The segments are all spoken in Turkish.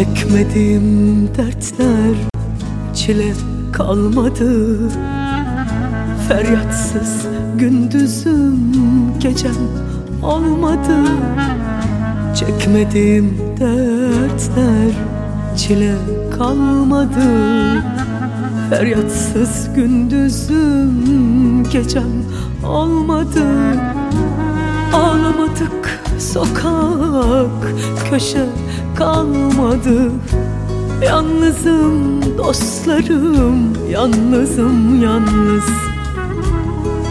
Çekmediğim dertler çile kalmadı. Feryatsız gündüzüm gecem olmadı. Çekmediğim dertler çile kalmadı. Feryatsız gündüzüm gecem olmadı. Ağlamadık sokak köşe kalmadı. Yalnızım dostlarım yalnızım yalnız.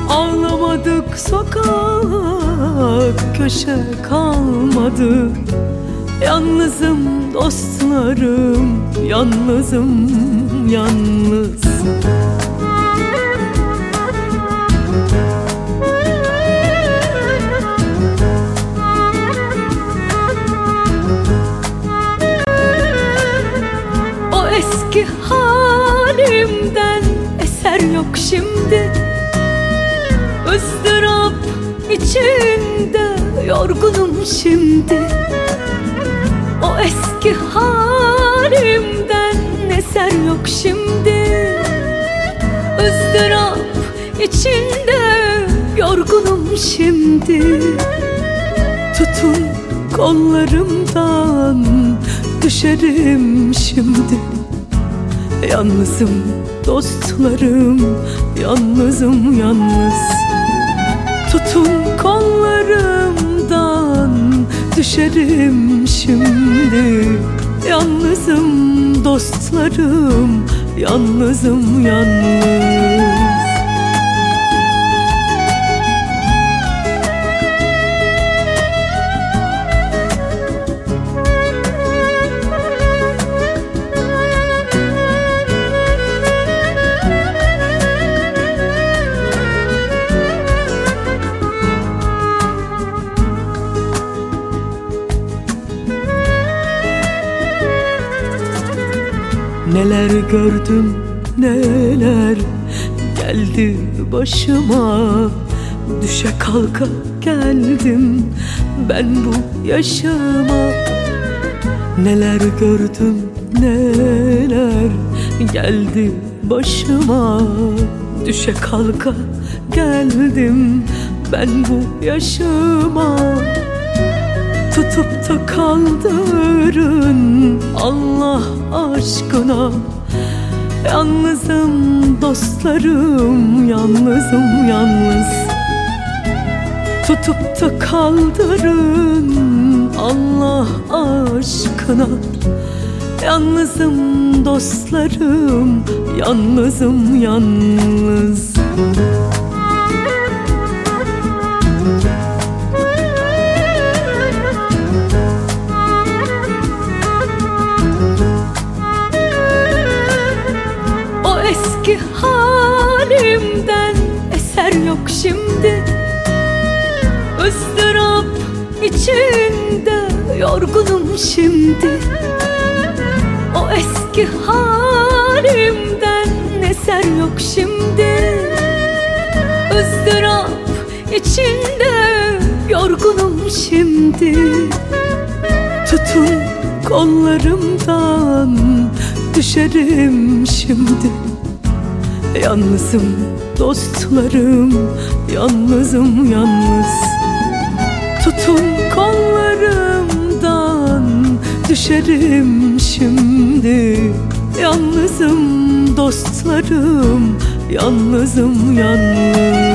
Ağlamadık sokak köşe kalmadı. Yalnızım dostlarım yalnızım yalnız eski halimden eser yok şimdi. Izdırap içinde yorgunum şimdi. O eski halimden eser yok şimdi. Izdırap içinde yorgunum şimdi. Tutun kollarımdan düşerim şimdi Yalnızım dostlarım yalnızım yalnız. Tutun kollarımdan düşerim şimdi. Yalnızım dostlarım yalnızım yalnız Neler gördüm neler geldi başıma. Düşe kalka geldim ben bu yaşıma. Neler gördüm neler geldi başıma. Düşe kalka geldim ben bu yaşıma Tutup da kaldırın Allah aşkına. Yalnızım dostlarım Yalnızım yalnız. Tutup da kaldırın Allah aşkına. Yalnızım dostlarım Yalnızım yalnız. O halimden eser yok şimdi. Izdırap içinde yorgunum şimdi. O eski halimden eser yok şimdi. Izdırap içinde yorgunum şimdi. Tutun kollarımdan düşerim şimdi Yalnızım dostlarım yalnızım yalnız. Tutun kollarımdan düşerim şimdi. Yalnızım dostlarım yalnızım yalnız